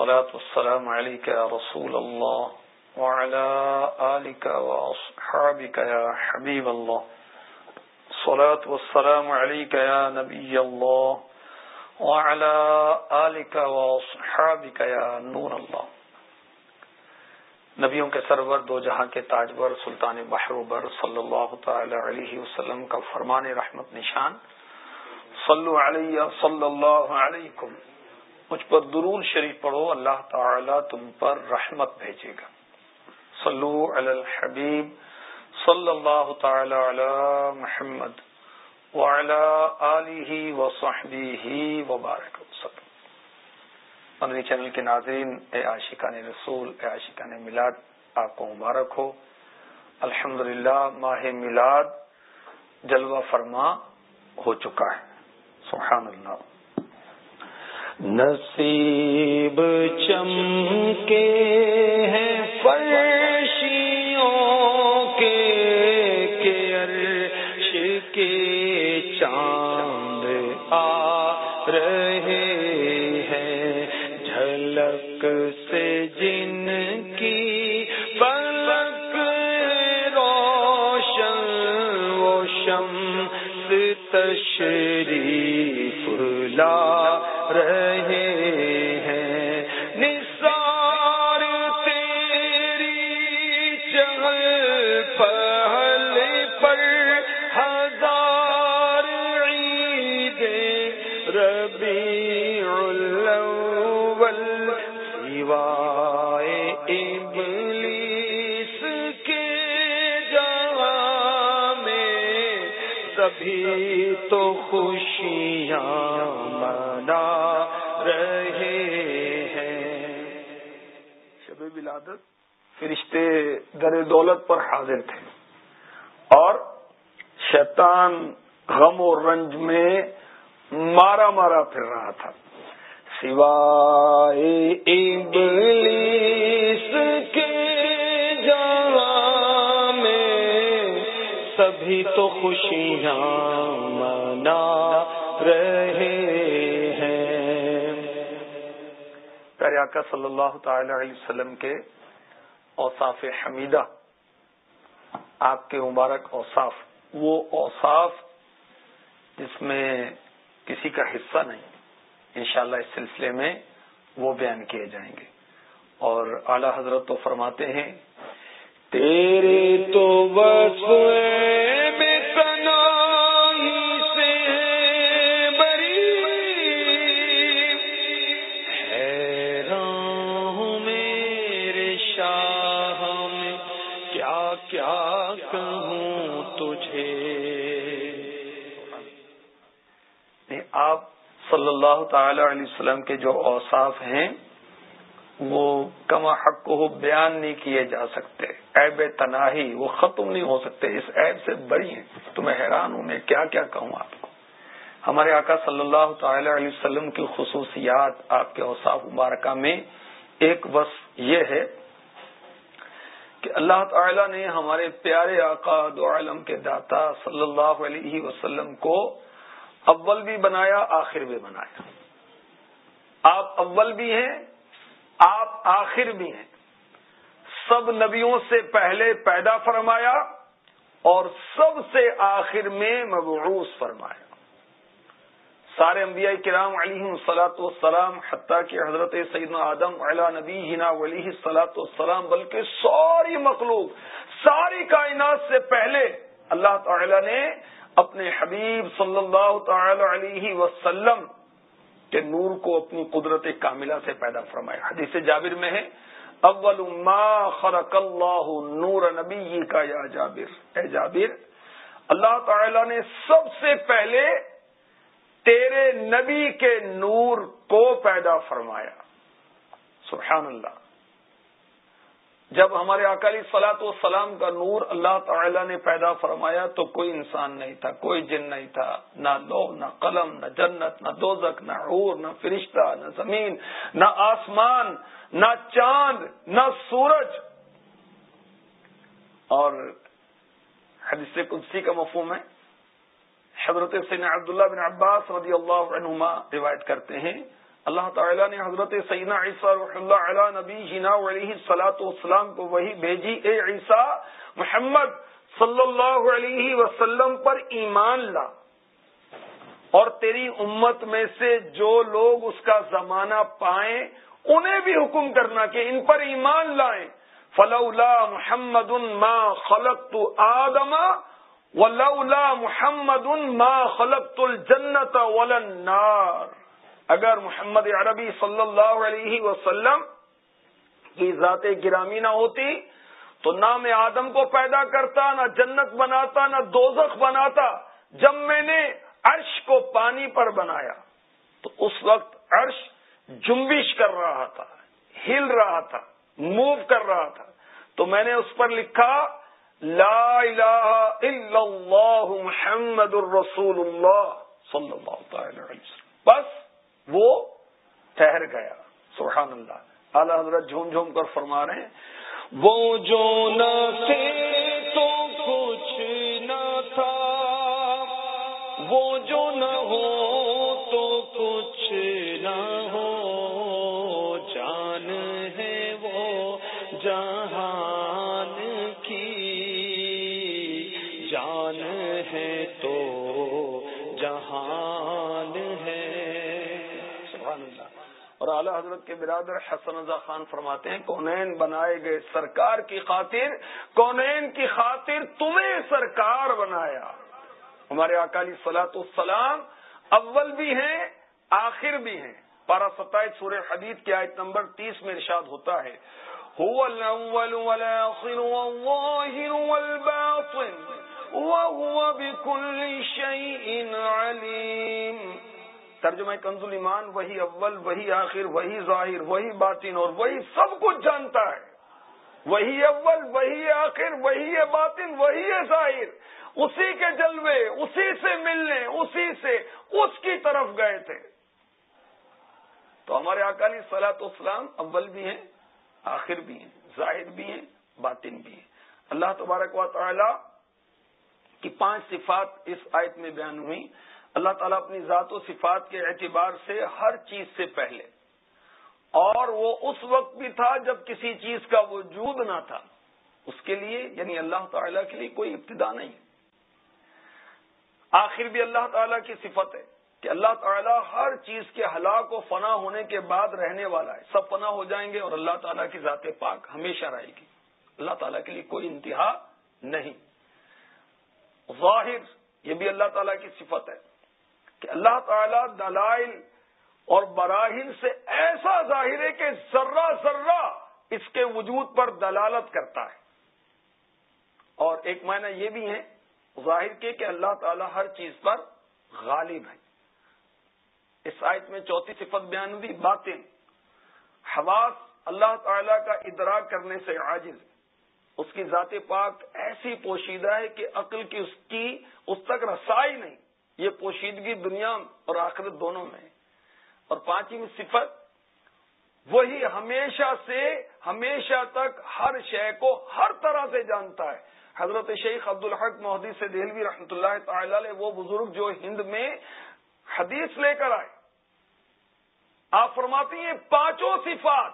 والصلاة والسلام عليك يا رسول الله وعلى آلك وأصحابك يا حبيب الله. الصلاة والسلام عليك يا نبي الله وعلى آلك وأصحابك يا نور الله. نبیوں کے سرور، دو جہاں کے تاجور، سلطان بحروبر صلی اللہ تعالی علیہ وسلم کا فرمان رحمت نشان. صلو علیہ، صلی اللہ علیکم. مجھ پر درون شریف پڑھو، اللہ تعالی تم پر رحمت بھیجے گا۔ صلو علی الحبیب، صلی اللہ تعالی علی محمد وعلی آلہ وصحبہ وبارک وسلم۔ مدنی چینل کے ناظرین، اے عاشقان رسول، اے عاشقان میلاد آپ کو مبارک ہو۔ الحمد ماہ میلاد جلوہ فرما ہو چکا ہے۔ سبحان اللہ۔ نصیب چم کے ہیں فرشیوں کے عرش کے چاند آ سبھی تو خوشیاں ولادت فرشتے در دولت پر حاضر تھے۔ اور شیطان غم و رنج میں مارا مارا پھر رہا تھا۔ سوائے ابلیس کے سبھی تو خوشیاں منا رہے آقا صلی اللہ تعالی علیہ وسلم کے اوصاف حمیدہ، آپ کے مبارک اوصاف، وہ اوصاف جس میں کسی کا حصہ نہیں، انشاءاللہ اس سلسلے میں وہ بیان کیے جائیں گے۔ اور اعلی حضرت تو فرماتے ہیں، تیرے تو بس تجھے؟ نہیں آپ صلی اللہ تعالی علیہ وسلم کے جو اوصاف ہیں، وہ کم حق کو بیان نہیں کیے جا سکتے۔ عیب تناہی، وہ ختم نہیں ہو سکتے۔ اس عیب سے بڑی ہیں۔ تو میں حیران ہوں، میں کیا کیا کہوں آپ کو؟ ہمارے آقا صلی اللہ تعالی علیہ وسلم کی خصوصیات، آپ کے اوصاف مبارکہ میں، ایک بس یہ ہے کہ اللہ تعالی نے ہمارے پیارے آقا دو عالم کے داتا صلی اللہ علیہ وسلم کو اول بھی بنایا، آخر بھی بنایا۔ آپ اول بھی ہیں، آپ آخر بھی ہیں۔ سب نبیوں سے پہلے پیدا فرمایا اور سب سے آخر میں مبعوث فرمایا۔ سارے انبیاء کرام علیہ سلاۃ والسلام، حتیٰ کہ حضرت سیدنا آدم علا نبی ہنا ولی سلاۃ والسلام، بلکہ ساری مخلوق، ساری کائنات سے پہلے اللہ تعالی نے اپنے حبیب صلی اللہ تعالی علیہ وسلم کے نور کو اپنی قدرت کاملہ سے پیدا فرمایا۔ حدیث جابر میں ہے، اول ما خلق اللہ نور نبی کا یا جابر۔ اے جابر، اللہ تعالی نے سب سے پہلے تیرے نبی کے نور کو پیدا فرمایا۔ سبحان اللہ۔ جب ہمارے اکالی سلاط و سلام کا نور اللہ تعالی نے پیدا فرمایا تو کوئی انسان نہیں تھا، کوئی جن نہیں تھا۔ نہ لو نہ قلم، نہ جنت، نہ دوزک نہ عور، نہ فرشتہ، نہ زمین، نہ آسمان، نہ چاند، نہ سورج۔ اور حدیث قدسی کا مفہوم ہے حضرت سین عبداللہ بن عباس رضی اللہ عنہما روایت کرتے ہیں۔ اللہ تعالیٰ نے حضرت سیدنا عیسیٰ اللہ علیہ نبی جنا علیہ سلاۃ والسلام کو وہی بھیجی، اے عیسیٰ، محمد صلی اللہ علیہ وسلم پر ایمان لا۔ اور تیری امت میں سے جو لوگ اس کا زمانہ پائیں، انہیں بھی حکم کرنا کہ ان پر ایمان لائیں۔ فلولا محمد ما خلق تو آدما ولولا محمد ما خلق الجنت ولنار۔ اگر محمد عربی صلی اللہ علیہ وسلم کی ذات گرامی نہ ہوتی، تو نہ میں آدم کو پیدا کرتا، نہ جنت بناتا، نہ دوزخ بناتا، جب میں نے عرش کو پانی پر بنایا، تو اس وقت عرش جنبش کر رہا تھا، ہل رہا تھا، موو کر رہا تھا۔ تو میں نے اس پر لکھا لا الہ الا اللہ محمد الرسول اللہ صلی اللہ تعالی علیہ وسلم. بس وہ ٹھہر گیا. سبحان اللہ. اعلی حضرت جھوم جھوم کر فرما رہے ہیں. وہ جو نہ تھے تو کچھ نہ تھا. وہ جو نہ ہو برادر حسن رضا خان فرماتے ہیں، کونین بنائے گئے سرکار کی خاطر، کونین کی خاطر تمہیں سرکار بنایا۔ ہمارے اکالی سلاۃ السلام اول بھی ہیں، آخر بھی ہیں۔ پارا ستائیس سورہ حدیث کی آیت نمبر تیس میں ارشاد ہوتا ہے ترجمہ کنز ایمان، وہی اول، وہی آخر، وہی ظاہر، وہی باطن، اور وہی سب کچھ جانتا ہے۔ وہی اول، وہی آخر، وہی باطن، وہی ظاہر۔ اسی کے جلوے، اسی سے ملنے، اسی سے اس کی طرف گئے تھے۔ تو ہمارے اکالی سلاط اسلام اول بھی ہیں، آخر بھی ہیں، ظاہر بھی ہیں، باطن بھی ہیں۔ اللہ تبارک و تعالی کی پانچ صفات اس آیت میں بیان ہوئی اللہ تعالیٰ اپنی ذات و صفات کے اعتبار سے ہر چیز سے پہلے۔ اور وہ اس وقت بھی تھا جب کسی چیز کا وجود نہ تھا۔ اس کے لیے یعنی اللہ تعالیٰ کے لیے کوئی ابتدا نہیں۔ آخر بھی اللہ تعالیٰ کی صفت ہے کہ اللہ تعالیٰ ہر چیز کے ہلاک و فنا ہونے کے بعد رہنے والا ہے۔ سب فنا ہو جائیں گے اور اللہ تعالیٰ کی ذات پاک ہمیشہ رہے گی۔ اللہ تعالیٰ کے لیے کوئی انتہا نہیں۔ ظاہر یہ بھی اللہ تعالیٰ کی صفت ہے۔ کہ اللہ تعالی دلائل اور براہین سے ایسا ظاہر ہے کہ ذرہ ذرہ اس کے وجود پر دلالت کرتا ہے۔ اور ایک معنی یہ بھی ہے، ظاہر کے کہ اللہ تعالی ہر چیز پر غالب ہے۔ اس آیت میں چوتھی صفت بیان ہوئی باتیں حواس اللہ تعالی کا ادراک کرنے سے عاجز اس کی ذات پاک ایسی پوشیدہ ہے کہ عقل کی اس کی، اس تک رسائی نہیں۔ یہ پوشیدگی دنیا اور آخرت دونوں میں اور پانچویں صفت، وہی ہمیشہ سے ہمیشہ تک ہر شے کو ہر طرح سے جانتا ہے۔ حضرت شیخ عبد الحق محدود سے دہلوی رحمۃ اللہ تعالی علیہ، وہ بزرگ جو ہند میں حدیث لے کر آئے۔ آپ فرماتی ہیں، پانچوں صفات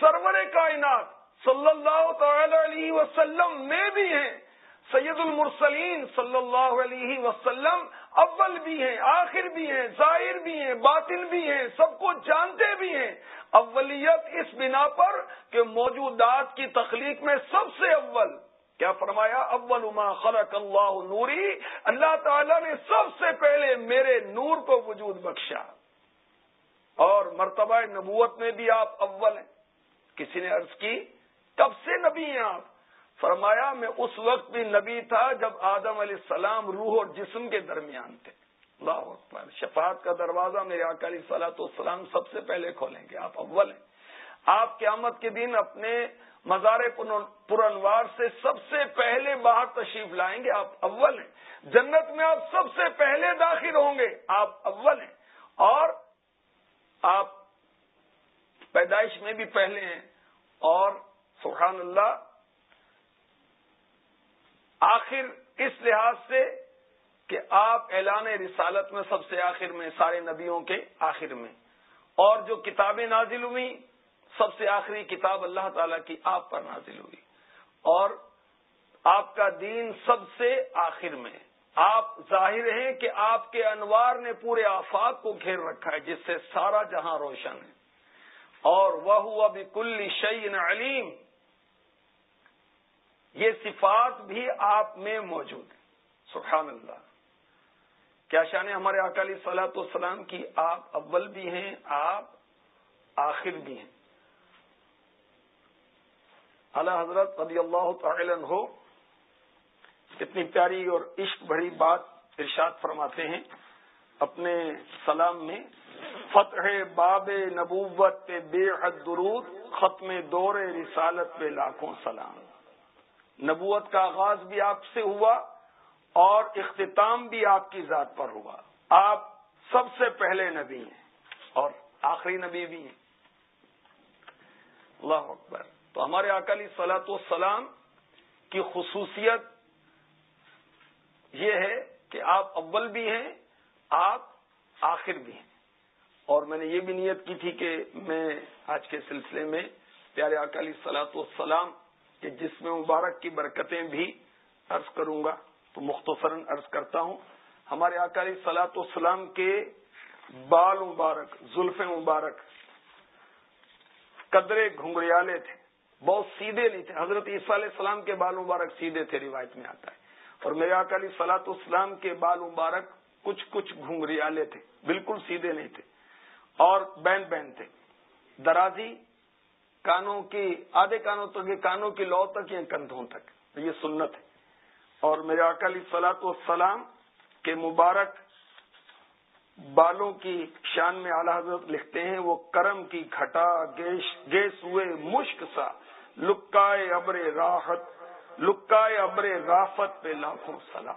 سرور کائنات صلی اللہ تعالی علیہ وسلم میں بھی ہیں۔ سید المرسلین صلی اللہ علیہ وسلم اول بھی ہیں، آخر بھی ہیں، ظاہر بھی ہیں باطل بھی ہیں، سب کو جانتے بھی ہیں۔ اولیت اس بنا پر کہ موجودات کی تخلیق میں سب سے اول۔ کیا فرمایا؟ اول ما خلق اللہ نوری۔ اللہ تعالی نے سب سے پہلے میرے نور کو وجود بخشا۔ اور مرتبہ نبوت میں بھی آپ اول ہیں۔ کسی نے عرض کی؟ کب سے نبی ہیں آپ۔ فرمایا، میں اس وقت بھی نبی تھا جب آدم علیہ السلام روح اور جسم کے درمیان تھے۔ اللہ اکبر، شفاعت کا دروازہ میرے اکالی سلاۃ السلام سب سے پہلے کھولیں گے، آپ اول ہیں۔ آپ قیامت کے دن اپنے مزار پرانوار سے سب سے پہلے باہر تشریف لائیں گے، آپ اول ہیں۔ جنت میں آپ سب سے پہلے داخل ہوں گے، آپ اول ہیں۔ اور آپ پیدائش میں بھی پہلے ہیں۔ اور سبحان اللہ آخر اس لحاظ سے کہ آپ اعلان رسالت میں سب سے آخر میں، سارے نبیوں کے آخر میں۔ اور جو کتابیں نازل ہوئی سب سے آخری کتاب اللہ تعالی کی آپ پر نازل ہوئی۔ اور آپ کا دین سب سے آخر میں۔ آپ ظاہر ہیں کہ آپ کے انوار نے پورے آفاق کو گھیر رکھا ہے، جس سے سارا جہاں روشن ہے۔ اور وہ ہوا بھی کل شعین علیم یہ صفات بھی آپ میں موجود ہیں۔ سبحان اللہ۔ کیا شان ہے ہمارے اکالی سلاۃ والسلام کی آپ اول بھی ہیں، آپ آخر بھی ہیں۔ اعلی حضرت رضی اللہ تعالی ہو اتنی پیاری اور عشق بھری بات ارشاد فرماتے ہیں اپنے سلام میں، فتح باب نبوت پہ بے حد درود، ختم دور رسالت پہ لاکھوں سلام۔ نبوت کا آغاز بھی آپ سے ہوا اور اختتام بھی آپ کی ذات پر ہوا۔ آپ سب سے پہلے نبی ہیں اور آخری نبی بھی ہیں۔ اللہ اکبر۔ تو ہمارے اکالی سلاۃ والسلام کی خصوصیت یہ ہے کہ آپ اول بھی ہیں، آپ آخر بھی ہیں۔ اور میں نے یہ بھی نیت کی تھی کہ میں آج کے سلسلے میں پیارے اکالی سلاط والسلام کہ جس میں مبارک کی برکتیں بھی عرض کروں گا، تو مختصراً عرض کرتا ہوں، ہمارے اکالی سلاط والسلام کے بال مبارک، زلف مبارک، قدرے گھنگریالے تھے، بہت سیدھے نہیں تھے۔ حضرت عیسیٰ علیہ السلام کے بال مبارک سیدھے تھے، روایت میں آتا ہے۔ اور میرے اکالی سلاط اسلام کے بال مبارک کچھ کچھ گھنگریالے تھے، بالکل سیدھے نہیں تھے۔ اور بین بین تھے۔ درازی کانوں کی، آدھے کانوں تک کانوں کی لو تک یا کندھوں تک یہ سنت ہے۔ اور میرے اکالی سلاط والسلام کے مبارک بالوں کی شان میں اعلی حضرت لکھتے ہیں، وہ کرم کی گھٹا گیس ہوئے مشک سا، لکائے ابر راحت، لکائے ابر رافت پہ لاکھوں سلام۔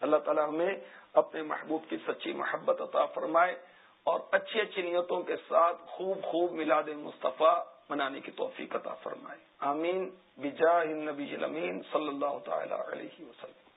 اللہ تعالیٰ ہمیں اپنے محبوب کی سچی محبت عطا فرمائے اور اچھی اچھی نیتوں کے ساتھ خوب خوب میلاد مصطفیٰ منانے کی توفیق عطا فرمائے۔ آمین۔ بجاہ النبی الامین صلی اللہ تعالی علیہ وسلم۔